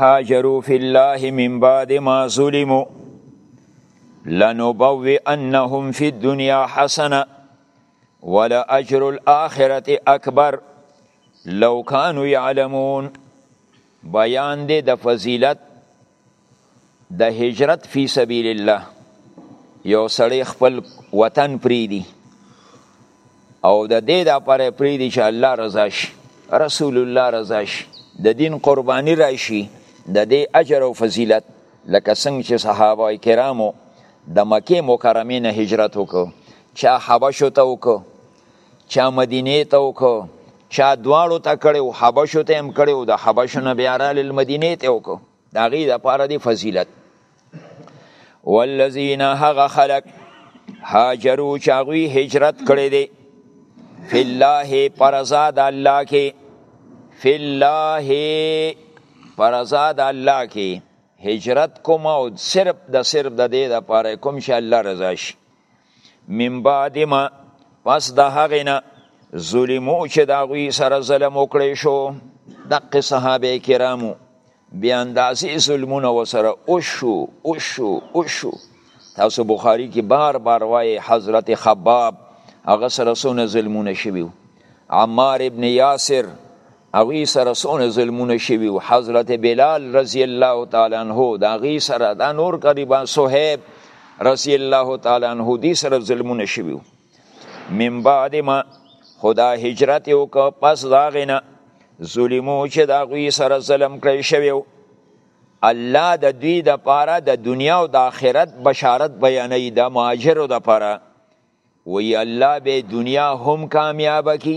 هاجروا فی الله من بعد ما ظلموا لنبوئنهم فی الدنیا حسنه ولأجر الآخرة اکبر لو کانو یعلمون بیان دی د فضیلت د هجرت فی سبیل الله یو سړی خپل وطن پریدي او د دې د پاره پریدي چې الله رضا شي رسول الله رضا شي د دین قرباني راشي د دې اجر او فضیلت لکه څنګه چې صحابه کرامو د مکه مکرمه نه هجرت وکړو چا حبشو ته وکړو چا مدینه ته وکړو چا دواړو ته کړو حبشو ته هم کړو د حبشو نه بیا را لل مدینه ته وکړو دا غي د پاره دی فضیلت والذین هغه خلق هاجرو چې هغوی هجرت کړی دی فی الله پر رضا د الله کې فی الله پر رضا د الله کې هجرت کوم او صرف د صرف د دې لپاره کوم چې الله رضا شي من بعد ما پس د هغې نه ظلمو چې د هغوی سره ظلم وکړی شو دقې صحابه کرامو بې اندازې ظلمونه وسره وشو وشو وشو تاسو بخاری کې بار بار وایي حضرت خباب هغه سره څونه ظلمونه شوي عمار ابن یاسر هغوی سره څونه ظلمونه شوي وو حضرت بلال رضی الله تعالی عنه د هغوی سره دا نور غریبان صهیب رضی الله تعالی عنه دی سره ظلمونه شوي وو من بعد ما خدا هجرت وکړ پس د هغې نه ظلمو چې د هغوی سره ظلم کړی شوی و الله د دوی د پاره د دنیا او د آخرت بشارت بیانوي د مهاجرو د پاره وی الله به دنیا هم کامیاب کی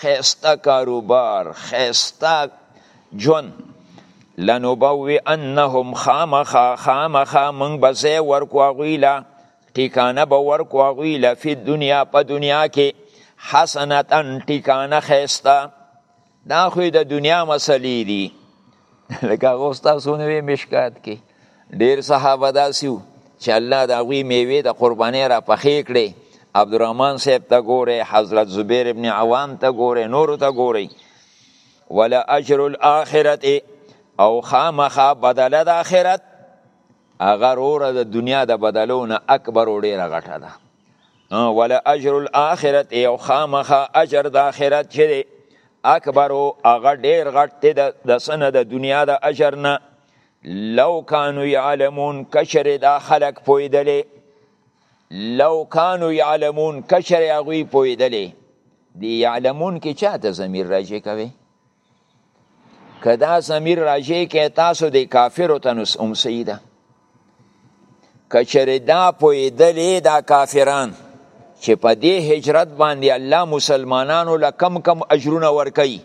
ښایسته کاروبار ښایسته ژوند لنبوئنهم خامخا خامخا موږ به ځای ورکو هغوی له ټیکانه به ورکو هغوی له فی دنیا په دنیا کې حسنتا ټیکانه ښایسته دا خو د دنیا مسلې دي لکه هغه ستاسو نوې مشکات کې ډیر صحابه داسې وو چې الله د هغوی میوې د قربانۍ را پخې کړې عبدالرحمن صاحب ته ګورې حضرت زبیر ابن عوام ته ګورې نورو ته ګورې ولا اجر الاخرت او خامخا بدله د آخرت هغه روره د دنیا د بدلو نه اکبر او ډیره غټه ده ولا اجر الاخرت یو خامخه اجر د اخرت چې دی اکبر او هغه ډیر غټ دی د سنه د دنیا د اجر نه لو کانو یعلمون کشر دا خلق پویدلې لو کانو یعلمون کشر هغه پویدلې دی یعلمون کې چاته ضمیر راځي کوي که دا ضمیر راجع کې تاسو د کافرو ته نو هم صحیح ده که چېرې دا پوهېدلې دا کافران چې په دې هجرت باندې الله مسلمانانو له کم کم اجرونه ورکوي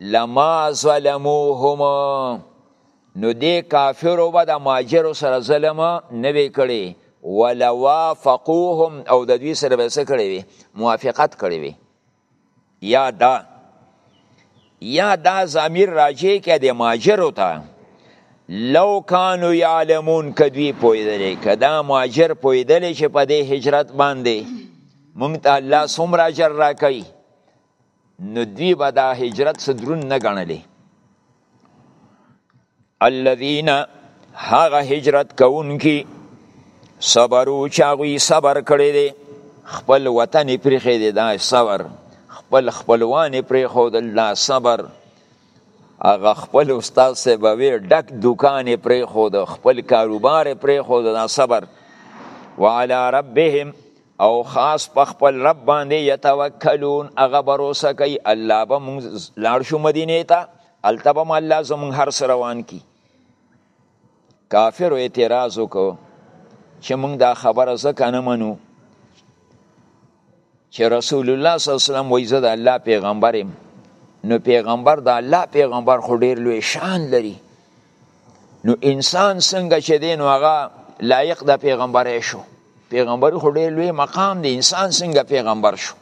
لما ظلموهم نو دې کافرو به د ماجرو سره ظلم نه وی کړی ولوافقوهم او د دوی سره به څه کړی وي موافقت کړی وي یا دا یا دا ضمیر راجع کې د ماجرو ته لو کانو یعلمون کدوی پویدلی که دا ماجر پویدلی چې په دې هجرت باندې مونږ ته الله څومره اجر راکوي نو دوی به دا هجرت څه درون نه ګڼلی الذين هغه هجرت کوونکي صبرو چې هغوی صبر کړی دی خپل وطن یې پرېښی دی دا صبر خپل خپلوان یې پرېښودل دا صبر هغه خپل استاد صاحب وی ډک دکان یې پرېښود خپل کاروبار یې پرېښود دا صبر وعلى ربهم او خاص په خپل رب باندې یتوکلون هغه باروسه کوي الله به مونږ لاړ شو مدینه ته الته به الله زمونږ هر سره روان کی کافر اعتراض وکړو چې مونږ دا خبره ځکه نه منو چې رسول الله صلی الله علیه وسلم وایي زه د الله پیغمبر یم نو پیغمبر د الله پیغمبر خو ډیر لوی شان لري نو انسان څنګه چې دی نو هغه لایق د پیغمبرۍ شو پیغمبر خو ډېر لوی مقام دی انسان څنګه پیغمبر شو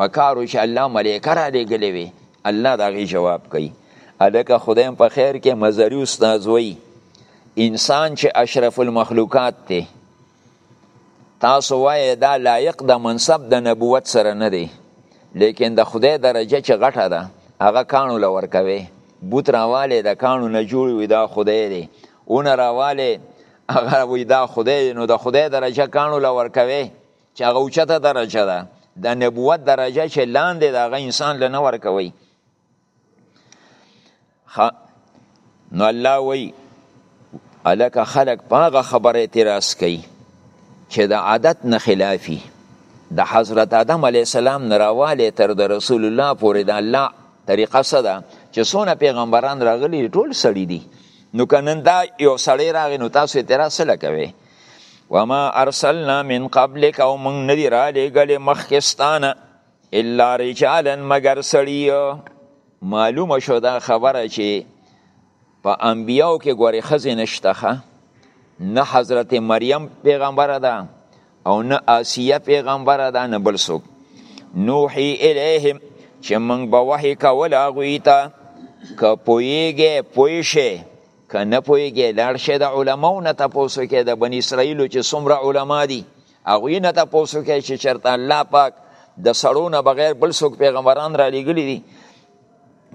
په کارو چې الله ملایکه را لېږلې وي الله د هغې جواب کوي هلکه خدایم په خیر کې مزري استاد وایي انسان چې اشرف المخلوقات دی تاسو وایې دا لایق د منصب د نبوت سره نه دی لیکن د خدای درجه چې غټه ده هغه کانو لور کوي بوت راواله د کانو نه جوړ وي دا خدای دی اون راواله هغه وي دا خدای دی نو د خدای درجه کانو لور کوي چې هغه اوچته درجه ده د نبوت درجه چې لاندې د هغه انسان لنور کوي خ... نو الله وی الکه خلق پاغه خبره اعتراض کوي چې د عادت نه خلافي د حضرت آدم علی السلام نراواله تر د رسول الله پورې د الله طریقه څه ده چې څونه پیغمبران راغلي ټول سړي دي نو کنن دا یو سړی راغی نو تاسو اعتراض سره کوي وما ارسلنا من قبلك او من ندی را لګل مخکستانه الا رجالا مگر سړی معلومه شو دا خبره چې په انبیاو کې ګوري خزې نشته نه حضرت مریم پیغمبره ده او نه آسیه پیغمبره ده نه بل څوک نوحي الیهم چې موږ به وحی کول هغوی ته که پوهیږې پوه شې که نه پوهیږې لاړ شې د علماو نه تپوس وکړې د بني اسرائیلو چې څومره علما دي هغوی نه تاسو کوي چې چرته الله پاک د سړونه بغیر بل څوک پیغمبران را لېږلي دي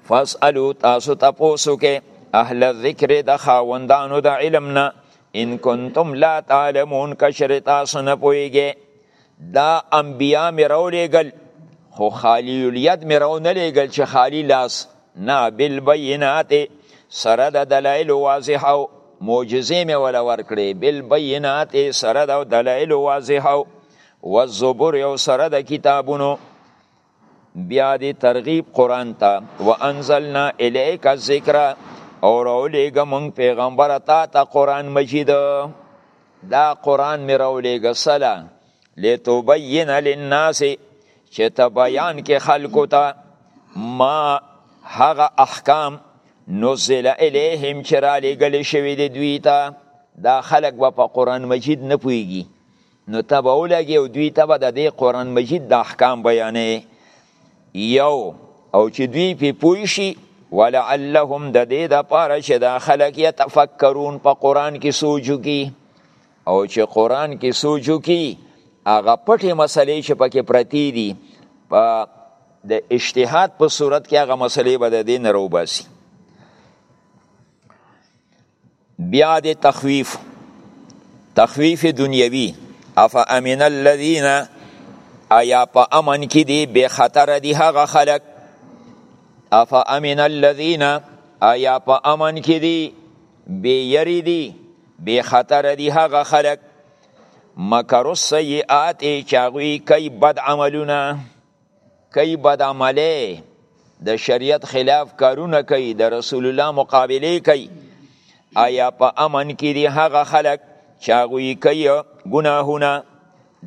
فاسالو تاسو تاسو کې اهل ذکر د خاوندانو د علم نه ان کنتم لا تعلمون کشر تاسو نه پويږي دا انبیا مې راولېږل خو خالی الید مې راونه لېږل چې خالی لاس نه بالبینات سره د دلایل واضح او معجزې مې ولا ورکړې بالبینات سره د دلایل واضح او والزبر او سره د کتابونو بیا دې ترغیب قران ته وانزلنا الیک الذکر او راولېګه مونږ پیغمبر تا ته قران مجید دا قران مې راولېګه سلا لتبین للناس چې ته بیان کې خلکو ته ما هغه احکام نزل الیهم چې را لېږل شوي دي دوی ته دا خلک به په قرآن مجید نه پوهېږي نو ته به ولګې او دوی ته به د دې قرآن مجید د احکام بیانې یو او چې دوی پې پوه شي ولعلهم د دې دپاره چې دا خلک یتفکرون په قرآن کې سوچ وکړي او چې قران کې سوچ وکي هغه پټې مسلې چې پکې پرتی دي په د اجتهاد په صورت کې هغه مسلې به د دین رو باسي بیا د تخویف تخویف دنیوي اف امن الذین ایا په امن کې دی به خطر دی هغه خلق اف امن الذین ایا په امن کې دی بی یری دی بی خطر دی هغه خلق مکرو سیئات چاغوی کای بد عملونه کای بد عمله د شریعت خلاف کارونه کوي د رسول الله مقابله کوي آیا په امن کې دی هغه خلق چاغوی کوي ګناهونه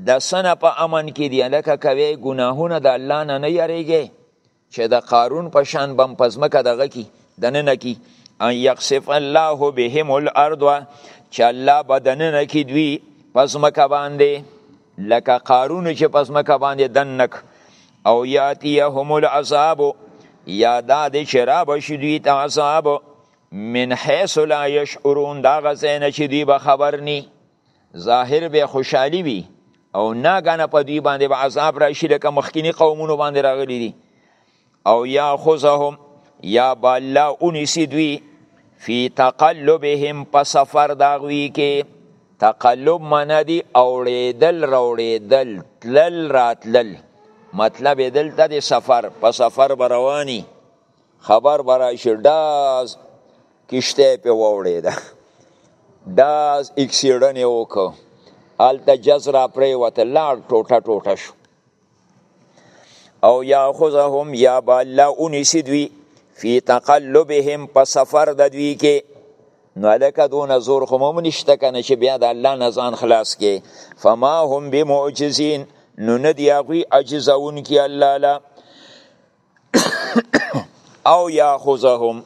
د سنه په امن کې دی لکه کوي ګناهونه د الله نه نه یریږي چې د قارون په شان بم په ځمکه دغه کی دننه کی ان یقصف الله بهم الارض چې الله به دننه کی دوی په ځمکه باندې لکه قارون چې په ځمکه باندې دنک او یاتیهم العذاب یا دا د شراب شي دوی ته عذاب من حیث لا یشعرون دا غزین چې دوی به خبر نی ظاهر به خوشحالي وي او ناګانه په دوی باندې به عذاب راشي لکه مخکینی قومونو باندې راغلي دي او یا خوزهم یا بالا اونیسی دوی فی تقلبهم په سفر داغوی کې تقلب معنا دی اوړېدل روړېدل تلل راتلل مطلب دلته د سفر په سفر به رواني خبر براشي ډاز کشته په ووړې ده ډاز اکسیډن یې وکړ هلته جز را پرېوته لاړ ټوټه ټوټه شو او یاخذهم یا به الله ونیسي دوی فی تقلبهم په سفر د دوی کې نو هلکه دونه زور خو هم نشته که نه چې بیا د الله نه ځان خلاص کې فما هم بمعجزین نو نه دي هغوی عجزونکي الله له او یاخذهم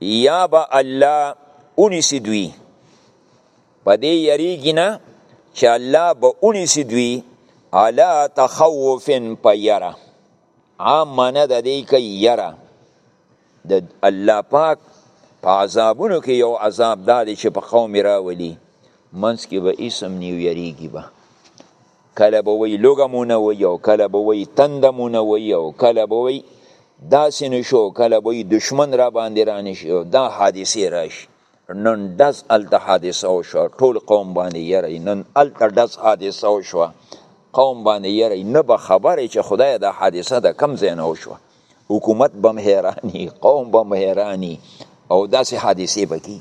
یا به الله اونیسی دوی په دې یریږي نه چې الله به اونیسی دوی علا تخوف په یره عام معنی د دې کې یره د الله پاک په عذابونو کې یو عذاب دا دی چې په قوم راولي منځ کې به اسم نیو یریږي به کله به وی لوګه مو نه وی او کله به وی تند مو نه وی او کله به وی داسې نشو کله به دشمن را باندې رانشي او دا حادثې راشي نن دز الته حادثه وشو ټول قوم باندې یری نن الته دز حادثه وشو قوم باندې یری نه به خبرې چې خدای دا حادثه د کم ځای نه وشو حکومت بم حیرانی قوم بم حیرانی او داسې حادثې بکی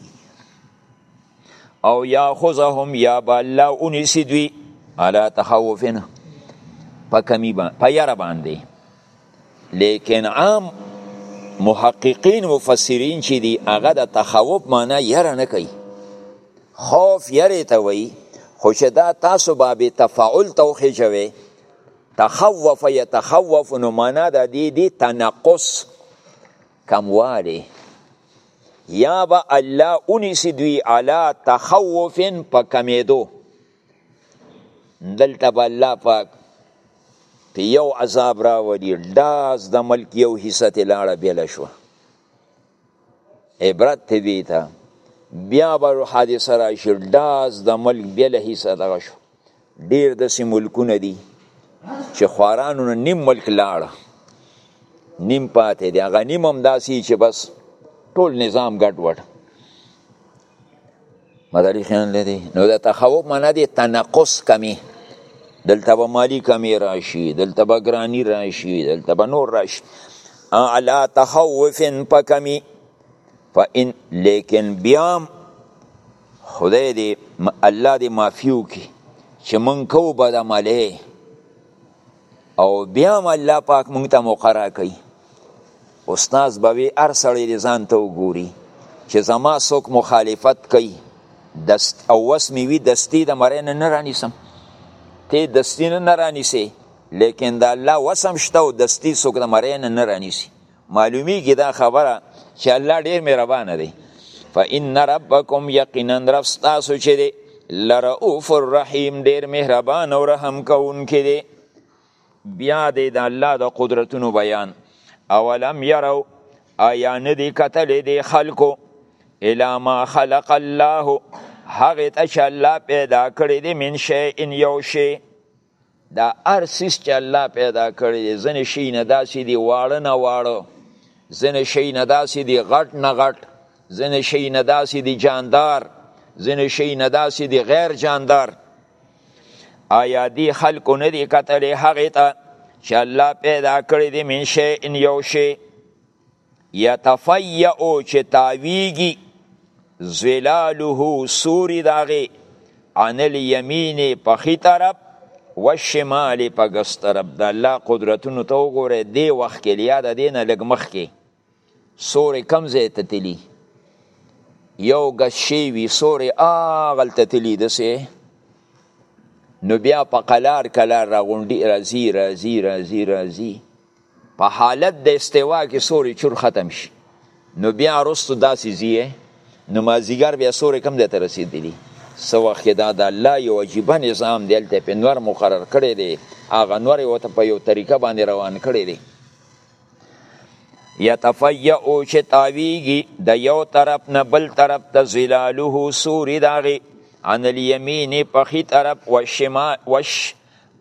او یا خذهم یا با الله اونیسی دوی علا تخوفنا په کمی باندې په یره باندې لیکن عام محققین مفسرین چې دی هغه د تخوف معنی یره نه کوي خوف یره ته وایي خو چې دا تاسو باب تفاعل توخیجوي تخوف یتخوف نو معنا د دې دی تنقص کموالی یا به الله اونیسی دوی علا تخوف په کمیدو دلته به الله پاک په یو عذاب راولي داس د ملک یو حصه ته لاړه بیل شو عبرت ته دی ته بیا به حادثه راشي داس د ملک بیل حصه دغه شو ډیر داسې ملکونه دي چې خوارانو نه نیم ملک لاړ نیم پاتې دی هغه نیم هم داسې چې بس ټول نظام ګډ وډ مداري خیان لري نو د تخوف معنا دی تنقص کمی دلته به مالی کمی راشي دلته به ګرانی راشي دلته به نور راشي اعلی تخوف په کمی فإن لیکن بیام خدای دی الله دی معافیو کی چې مونږ کو بد عمله او بیا هم الله پاک مونږ ته موقع راکوي استاد به وي هر سړی دې ځان ته وګوري چې زما څوک مخالفت کوي دست او وس مې وي دستي د مرۍ نه نه رانیسم ته دستي نه نه رانیسې لیکن د الله وسم شته او دستي څوک د مرۍ نه نه رانیسي معلومیږي دا خبره چې الله ډیر مهربان دی فإن ربکم یقینا رب تاسو چې دی لرؤف الرحیم ډیر مهربان او رحم کوونکی دی بیا دی د الله د قدرتونو بیان اولم یرو آیا ندی کتل دی خلکو الا ما خلق الله هغه ته چې الله پیدا کړی دی من شی ان یو شی دا هر سیس چې الله پیدا کړی دی ځنې شي نه داسې دي واړه نه واړه ځنې شي نه داسې دي غټ نه غټ ځنې شي نه داسې دي جاندار ځنې شي نه داسې دي غیر جاندار آیا دی خلکو نه دی کتلی هغې ته چې الله پیدا کړی دی من شی ان یو شی یتفیعو چې تاویږي زلاله سوري داغه عن الیمین په خي طرف والشمال په ګس طرف د الله قدرتونو ته وګوره دی وخت کې لیا د دینه لګ مخ کې سوري کم زه ته تلی یو ګس شی وی سوري اغل ته تلی دسه نو بیا په قلار کلار را غونډي رازی رازی رازی رازی په حالت د استوا کې سوري چور ختم شي نو بیا رستو داسې زیه نو مازیګر بیا سوري کم دی ته رسیدلی سو وخت دا د الله یو عجیب نظام دی ته په نور مقرر کړی دی اغه نور یو ته په یو طریقه باندې روان کړی دی یتفیع او چې تاویږي د یو طرف نه بل طرف ته ظلاله سوري داغي عن الیمین په خي طرف و شمال وش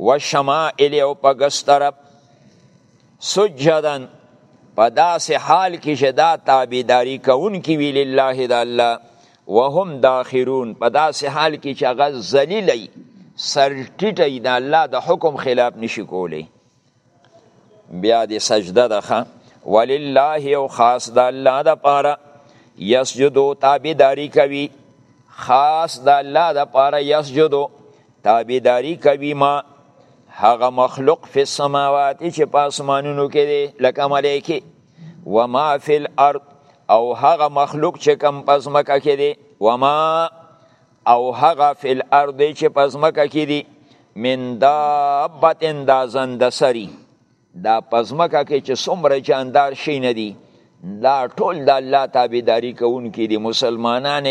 و شمائل او په ګس طرف سجدن په داسې حال کې چې دا تابعداري کوونکي وي لله د الله وهم داخرون په داسې حال کې چې هغه ذلیلی سرټیټی د الله د حکم خلاف نشي کولی بیا دی سجده ده خا ولله او خاص د الله د پاره یسجدو تابعداری کوي خاص د الله د پاره یسجدو تابعداری کوي ما هغه مخلوق فی السماوات چې په اسمانونو کې دی لکه ملائکه و ما فی الارض او هغه مخلوق چې کم پزمکه کې دی و ما او هغه فی الارض چې په ځمکه کې دي من دابتن دا زنده سری دا په ځمکه کې چې څومره جاندار شي نه دي دا ټول د الله تابعداري کوونکي دي مسلمانان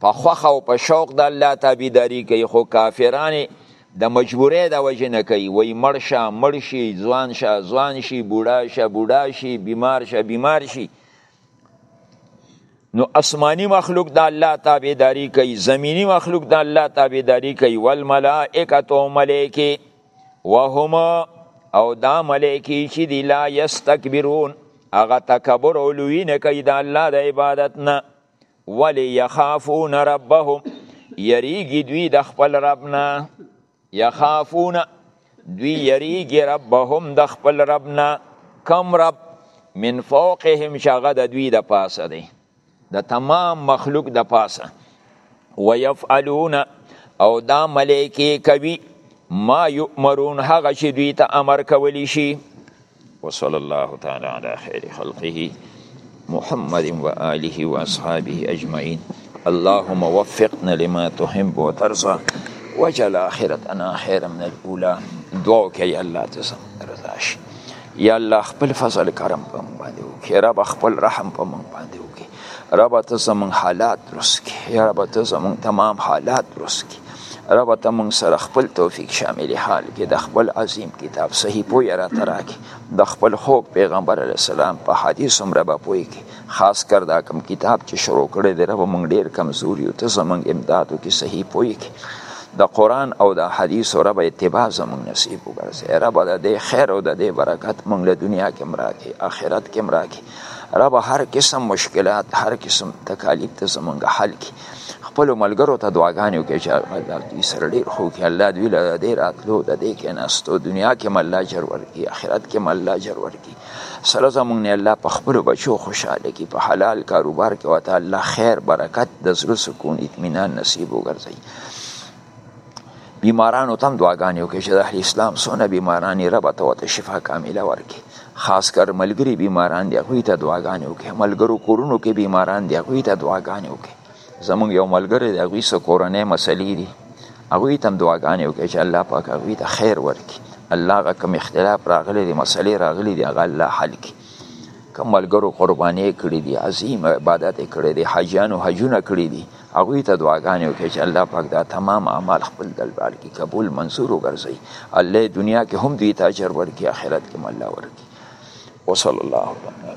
په خوښه او په شوق د الله تابعداري کوي خو کافران د مجبورۍ د وجې نه کوي وای مړ شه مړ شي ځوان شه ځوان شي بوډا شه بوډا شي بیمار شه بیمار شي نو اسماني مخلوق د الله تابعداري کوي زمینی مخلوق د الله تابعداري کوي والملائکه ملائکه وهم او دا ملائکه چې دی لا یستكبرون هغه تکبر او لوی نه کوي د الله د عبادت نه ولی یخافون ربهم یریږي دوی د خپل رب نه یخافون دوی یریږي ربهم د خپل رب نه کم رب من فوقهم چې هغه د دوی د پاسه دی د تمام مخلوق د پاسه ويفعلون او دا ملائکه کوي ما یؤمرون هغه چې دوی ته امر کولی شي وصلی الله تعالی علی خیر خلقه محمد و آله و اصحابه اجمعین اللهم وفقنا لما تحب وترضى وجل آخرتنا خیر من الاولى دعا کوي الله تزم رضا شي یا الله خپل فضل کرم په موږ باندې وکړي رب خپل رحم په موږ باندې وکړي رب ته زمون حالات درست کی یا رب ته زمون تمام حالات درست کی رب ته مون سره خپل توفیق شامل حال کې د خپل عظیم کتاب صحیح پوی را تراکه د خپل خوب پیغمبر علی السلام په حدیث هم رب پوی کې خاص کر دا کم کتاب چې شروع کړی دی رب مونږ ډیر کمزوري او ته زمونږ امدادو کې صحیح پوی کې د قران او د حدیث او رب اتباع زمون نصیب وګرځي رب د دې خیر او د دې برکت مونږ له دنیا کې مراکي آخرت کې مراکي رب هر قسم مشکلات هر قسم تکالیف ته زمونږ حل کی خپل ملګرو ته دعاګانې وکړي چې الله دوی سره ډېر خو کې الله دوی له دې راتلو د دې کې ناستو دنیا کې مله اجر ورکړي آخرت کې مله اجر ورکړي سره زمونږ نه الله په خپلو بچو خوشحاله کړي په حلال کاروبار کې ورته الله خیر برکت د زړه سکون اطمینان نصیب وګرځوي بیمارانو تم دعاګانې وکړي چې د اهل اسلام سونه بیماران رب ته وته شفا کامله ورکړي خاص کر ملګری بیماران دی هغوی ته دعاګانې وکړي ملګرو کورونو کې بیماران دی هغوی ته دعاګانې وکړي زمونږ یو ملګری دی هغوی څه کورنۍ مسلې دي هغوی ته هم دعاګانې وکړي چې الله پاک هغوی ته خیر ورکړي الله هغه کوم اختلاف راغلی دی مسلې راغلی دی هغه الله حل کړي کوم ملګرو قربانې کړې دي عظیم عبادت کړی دی حاجیانو حجونه کړی دي هغوی ته دعاګانې وکړي چې الله پاک دا تمام اعمال خپل دلبار کې قبول منصور وګرځي الله دنیا کې هم دوی ته اجر ورکړي آخرت کې هم الله ورکړي وصلی الله علیه